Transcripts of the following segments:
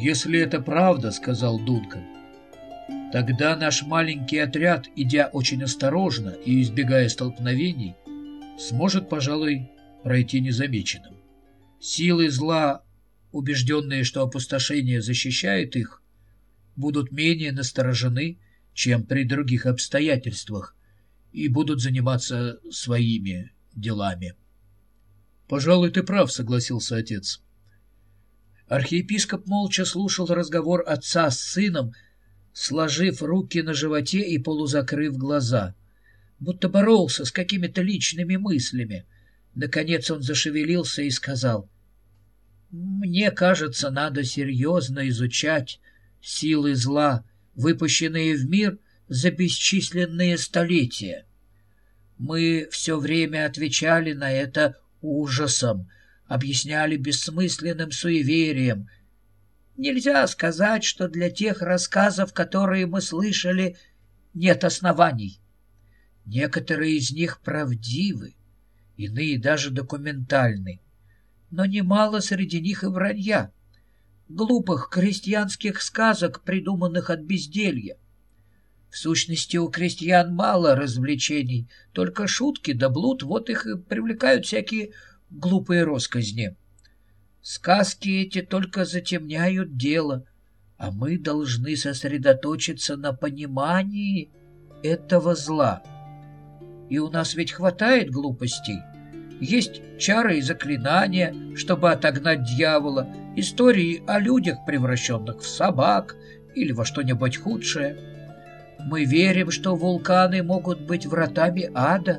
«Если это правда, — сказал Дункан, — тогда наш маленький отряд, идя очень осторожно и избегая столкновений, сможет, пожалуй, пройти незамеченным. Силы зла, убежденные, что опустошение защищает их, будут менее насторожены, чем при других обстоятельствах, и будут заниматься своими делами. — Пожалуй, ты прав, — согласился отец. Архиепископ молча слушал разговор отца с сыном, сложив руки на животе и полузакрыв глаза, будто боролся с какими-то личными мыслями. Наконец он зашевелился и сказал, «Мне кажется, надо серьезно изучать силы зла, выпущенные в мир за бесчисленные столетия. Мы все время отвечали на это ужасом, объясняли бессмысленным суеверием. Нельзя сказать, что для тех рассказов, которые мы слышали, нет оснований. Некоторые из них правдивы, иные даже документальны, но немало среди них и вранья, глупых крестьянских сказок, придуманных от безделья. В сущности, у крестьян мало развлечений, только шутки да блуд, вот их и привлекают всякие глупые росказни. Сказки эти только затемняют дело, а мы должны сосредоточиться на понимании этого зла. И у нас ведь хватает глупостей. Есть чары и заклинания, чтобы отогнать дьявола, истории о людях, превращенных в собак или во что-нибудь худшее. Мы верим, что вулканы могут быть вратами ада.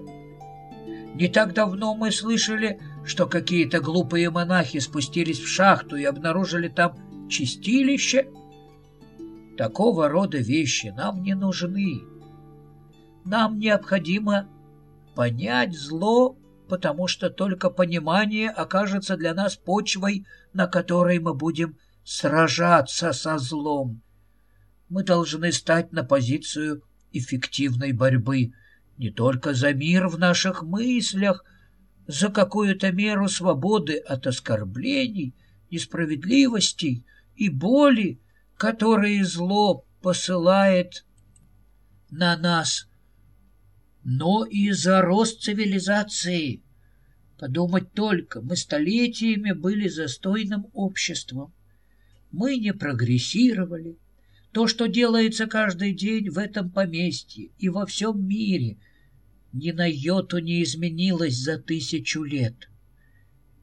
Не так давно мы слышали, что какие-то глупые монахи спустились в шахту и обнаружили там чистилище. Такого рода вещи нам не нужны. Нам необходимо понять зло, потому что только понимание окажется для нас почвой, на которой мы будем сражаться со злом. Мы должны стать на позицию эффективной борьбы не только за мир в наших мыслях, за какую-то меру свободы от оскорблений, несправедливостей и боли, которые зло посылает на нас, но и за рост цивилизации. Подумать только, мы столетиями были застойным обществом. Мы не прогрессировали. То, что делается каждый день в этом поместье и во всем мире — ни на йоту не изменилось за тысячу лет.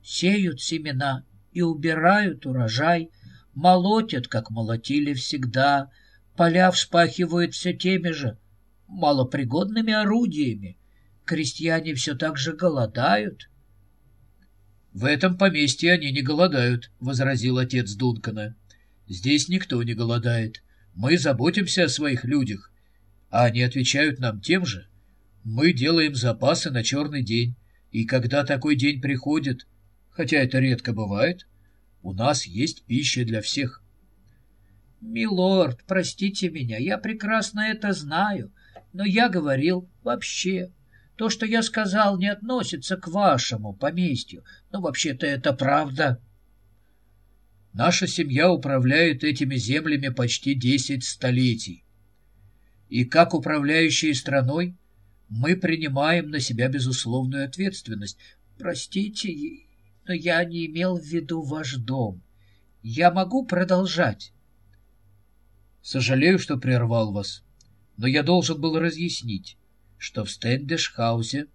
Сеют семена и убирают урожай, молотят, как молотили всегда, поля вспахивают все теми же малопригодными орудиями. Крестьяне все так же голодают. — В этом поместье они не голодают, — возразил отец Дункана. — Здесь никто не голодает. Мы заботимся о своих людях, а они отвечают нам тем же — мы делаем запасы на черный день, и когда такой день приходит, хотя это редко бывает, у нас есть пища для всех. Милорд, простите меня, я прекрасно это знаю, но я говорил вообще. То, что я сказал, не относится к вашему поместью, но вообще-то это правда. Наша семья управляет этими землями почти десять столетий. И как управляющие страной, мы принимаем на себя безусловную ответственность. Простите, но я не имел в виду ваш дом. Я могу продолжать? Сожалею, что прервал вас, но я должен был разъяснить, что в Стендешхаусе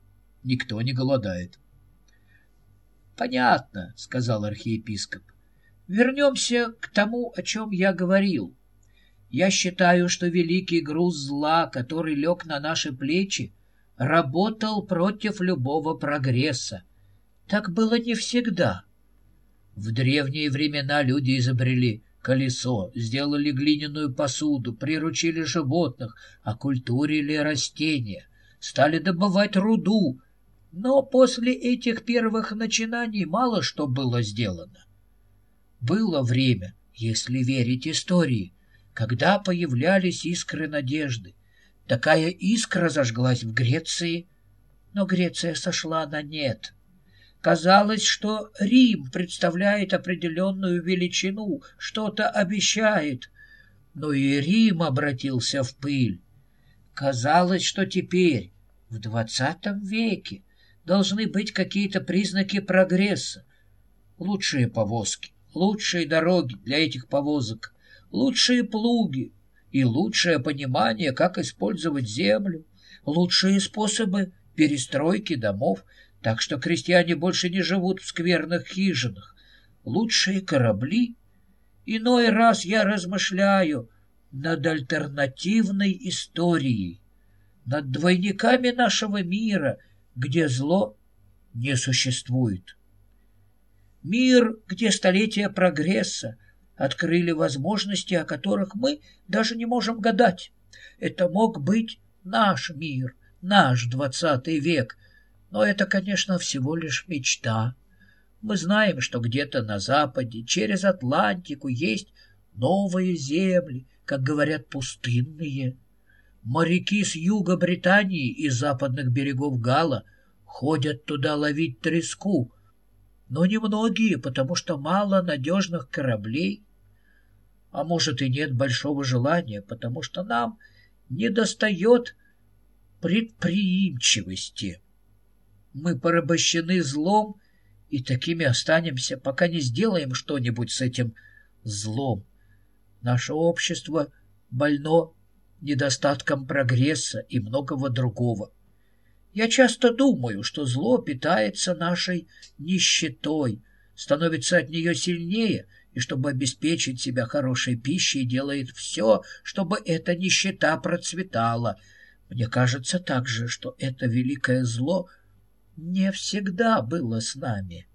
никто не голодает. Понятно, сказал архиепископ. Вернемся к тому, о чем я говорил. Я считаю, что великий груз зла, который лег на наши плечи, работал против любого прогресса. Так было не всегда. В древние времена люди изобрели колесо, сделали глиняную посуду, приручили животных, окультурили растения, стали добывать руду. Но после этих первых начинаний мало что было сделано. Было время, если верить истории, когда появлялись искры надежды, Такая искра зажглась в Греции, но Греция сошла на нет. Казалось, что Рим представляет определенную величину, что-то обещает. Но и Рим обратился в пыль. Казалось, что теперь, в двадцатом веке, должны быть какие-то признаки прогресса. Лучшие повозки, лучшие дороги для этих повозок, лучшие плуги и лучшее понимание, как использовать землю, лучшие способы перестройки домов, так что крестьяне больше не живут в скверных хижинах, лучшие корабли. Иной раз я размышляю над альтернативной историей, над двойниками нашего мира, где зло не существует. Мир, где столетия прогресса открыли возможности, о которых мы даже не можем гадать. Это мог быть наш мир, наш двадцатый век, но это, конечно, всего лишь мечта. Мы знаем, что где-то на западе, через Атлантику, есть новые земли, как говорят, пустынные. Моряки с юга Британии и западных берегов Гала ходят туда ловить треску, но немногие, потому что мало надежных кораблей. А может и нет большого желания, потому что нам недостает предприимчивости. Мы порабощены злом и такими останемся, пока не сделаем что-нибудь с этим злом. Наше общество больно недостатком прогресса и многого другого. Я часто думаю, что зло питается нашей нищетой, становится от нее сильнее, и чтобы обеспечить себя хорошей пищей, делает все, чтобы эта нищета процветала. Мне кажется также, что это великое зло — не всегда было с нами.